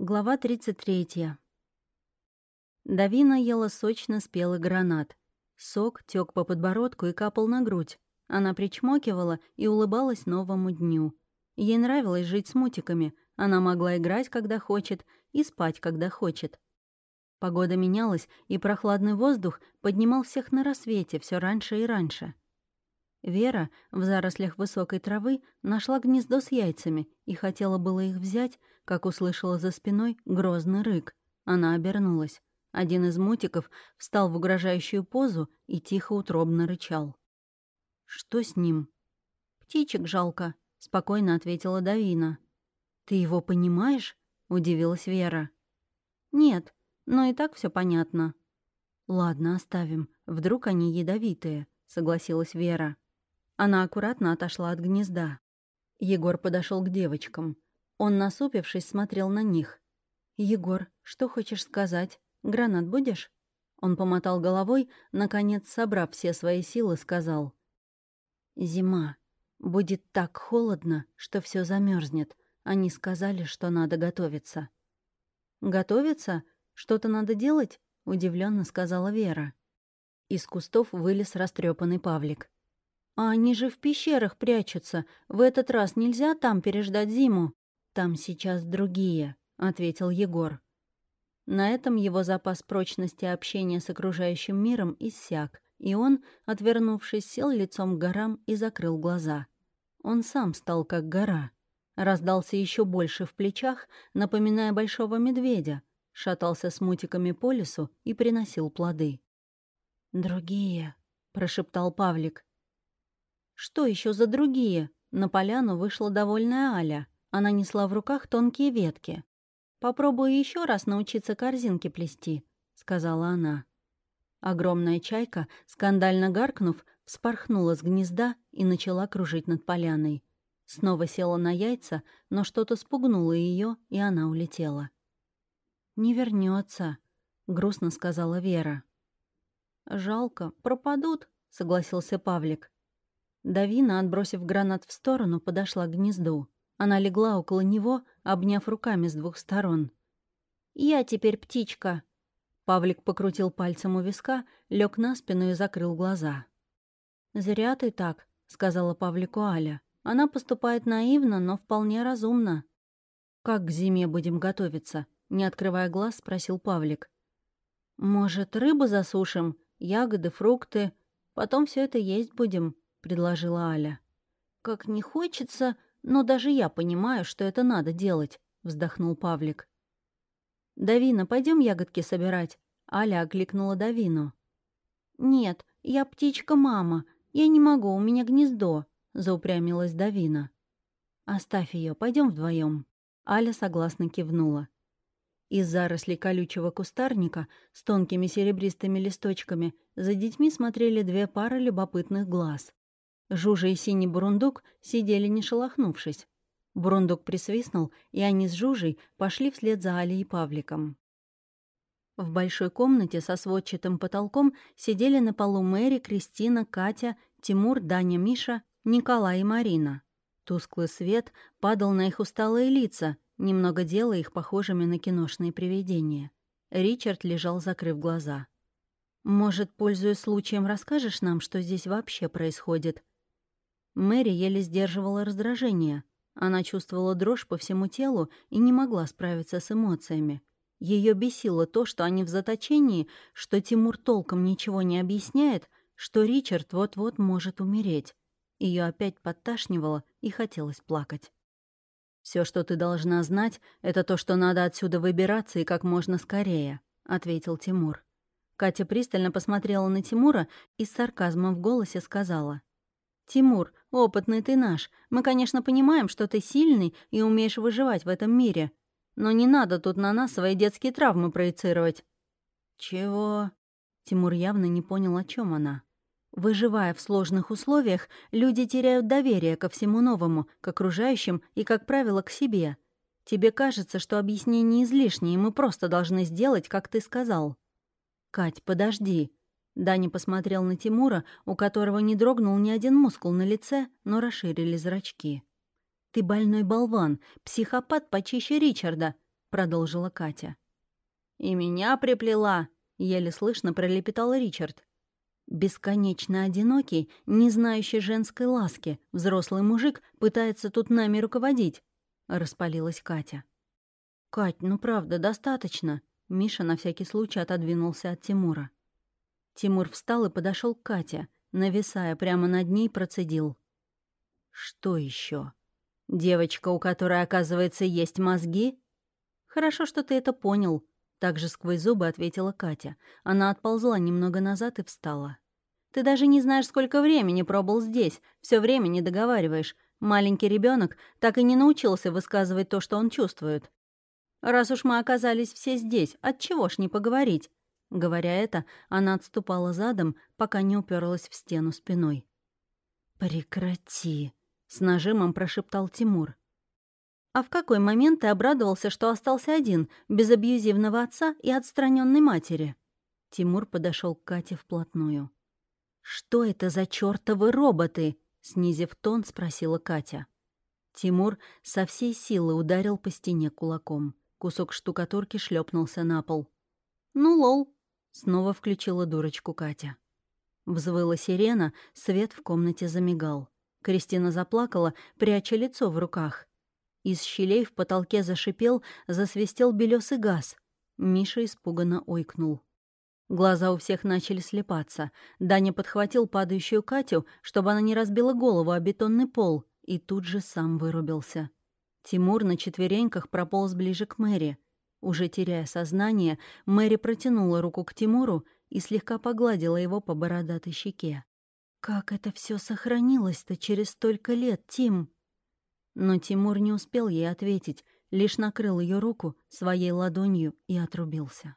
Глава 33. Давина ела сочно спелый гранат. Сок тек по подбородку и капал на грудь. Она причмокивала и улыбалась новому дню. Ей нравилось жить с мутиками. Она могла играть, когда хочет, и спать, когда хочет. Погода менялась, и прохладный воздух поднимал всех на рассвете все раньше и раньше. Вера в зарослях высокой травы нашла гнездо с яйцами и хотела было их взять, как услышала за спиной грозный рык. Она обернулась. Один из мутиков встал в угрожающую позу и тихо утробно рычал. «Что с ним?» «Птичек жалко», — спокойно ответила Давина. «Ты его понимаешь?» — удивилась Вера. «Нет, но и так все понятно». «Ладно, оставим. Вдруг они ядовитые», — согласилась Вера. Она аккуратно отошла от гнезда. Егор подошел к девочкам. Он, насупившись, смотрел на них. «Егор, что хочешь сказать? Гранат будешь?» Он помотал головой, наконец, собрав все свои силы, сказал. «Зима. Будет так холодно, что все замерзнет. Они сказали, что надо готовиться». «Готовиться? Что-то надо делать?» — удивленно сказала Вера. Из кустов вылез растрепанный Павлик. «А они же в пещерах прячутся. В этот раз нельзя там переждать зиму?» «Там сейчас другие», — ответил Егор. На этом его запас прочности общения с окружающим миром иссяк, и он, отвернувшись, сел лицом к горам и закрыл глаза. Он сам стал как гора. Раздался еще больше в плечах, напоминая большого медведя, шатался с мутиками по лесу и приносил плоды. «Другие», — прошептал Павлик. «Что еще за другие?» На поляну вышла довольная Аля — она несла в руках тонкие ветки. «Попробую еще раз научиться корзинки плести», — сказала она. Огромная чайка, скандально гаркнув, вспорхнула с гнезда и начала кружить над поляной. Снова села на яйца, но что-то спугнуло ее, и она улетела. «Не вернется, грустно сказала Вера. «Жалко, пропадут», — согласился Павлик. Давина, отбросив гранат в сторону, подошла к гнезду. Она легла около него, обняв руками с двух сторон. «Я теперь птичка!» Павлик покрутил пальцем у виска, лег на спину и закрыл глаза. «Зря ты так», — сказала Павлику Аля. «Она поступает наивно, но вполне разумно». «Как к зиме будем готовиться?» — не открывая глаз, спросил Павлик. «Может, рыбу засушим, ягоды, фрукты, потом все это есть будем», — предложила Аля. «Как не хочется но даже я понимаю, что это надо делать», — вздохнул Павлик. «Давина, пойдем ягодки собирать?» Аля окликнула Давину. «Нет, я птичка-мама. Я не могу, у меня гнездо», — заупрямилась Давина. «Оставь ее, пойдем вдвоем. Аля согласно кивнула. Из зарослей колючего кустарника с тонкими серебристыми листочками за детьми смотрели две пары любопытных глаз. Жужа и синий бурундук сидели не шелохнувшись. Бурундук присвистнул, и они с Жужей пошли вслед за Алей и Павликом. В большой комнате со сводчатым потолком сидели на полу Мэри, Кристина, Катя, Тимур, Даня, Миша, Николай и Марина. Тусклый свет падал на их усталые лица, немного делая их похожими на киношные привидения. Ричард лежал, закрыв глаза. «Может, пользуясь случаем, расскажешь нам, что здесь вообще происходит?» Мэри еле сдерживала раздражение. Она чувствовала дрожь по всему телу и не могла справиться с эмоциями. Ее бесило то, что они в заточении, что Тимур толком ничего не объясняет, что Ричард вот-вот может умереть. Ее опять подташнивало и хотелось плакать. Все, что ты должна знать, это то, что надо отсюда выбираться и как можно скорее», — ответил Тимур. Катя пристально посмотрела на Тимура и с сарказмом в голосе сказала. «Тимур, опытный ты наш. Мы, конечно, понимаем, что ты сильный и умеешь выживать в этом мире. Но не надо тут на нас свои детские травмы проецировать». «Чего?» Тимур явно не понял, о чем она. Выживая в сложных условиях, люди теряют доверие ко всему новому, к окружающим и, как правило, к себе. Тебе кажется, что объяснение излишнее, и мы просто должны сделать, как ты сказал. «Кать, подожди», Даня посмотрел на Тимура, у которого не дрогнул ни один мускул на лице, но расширили зрачки. «Ты больной болван, психопат почище Ричарда. — продолжила Катя. «И меня приплела», — еле слышно пролепетал Ричард. Бесконечно одинокий, не знающий женской ласки, взрослый мужик пытается тут нами руководить, — распалилась Катя. «Кать, ну правда, достаточно», — Миша на всякий случай отодвинулся от Тимура. Тимур встал и подошел к Кате, нависая прямо над ней, процедил. «Что еще? Девочка, у которой, оказывается, есть мозги?» «Хорошо, что ты это понял», также сквозь зубы ответила Катя. Она отползла немного назад и встала. «Ты даже не знаешь, сколько времени пробыл здесь. Все время не договариваешь. Маленький ребенок так и не научился высказывать то, что он чувствует. Раз уж мы оказались все здесь, от чего ж не поговорить?» Говоря это, она отступала задом, пока не уперлась в стену спиной. «Прекрати!» — с нажимом прошептал Тимур. А в какой момент ты обрадовался, что остался один, без абьюзивного отца и отстраненной матери? Тимур подошел к Кате вплотную. «Что это за чертовы роботы?» — снизив тон, спросила Катя. Тимур со всей силы ударил по стене кулаком. Кусок штукатурки шлепнулся на пол. «Ну, лол!» — снова включила дурочку Катя. Взвыла сирена, свет в комнате замигал. Кристина заплакала, пряча лицо в руках. Из щелей в потолке зашипел, засвистел белесый газ. Миша испуганно ойкнул. Глаза у всех начали слепаться. Даня подхватил падающую Катю, чтобы она не разбила голову о бетонный пол, и тут же сам вырубился. Тимур на четвереньках прополз ближе к Мэри. Уже теряя сознание, Мэри протянула руку к Тимуру и слегка погладила его по бородатой щеке. «Как это все сохранилось-то через столько лет, Тим?» Но Тимур не успел ей ответить, лишь накрыл ее руку своей ладонью и отрубился.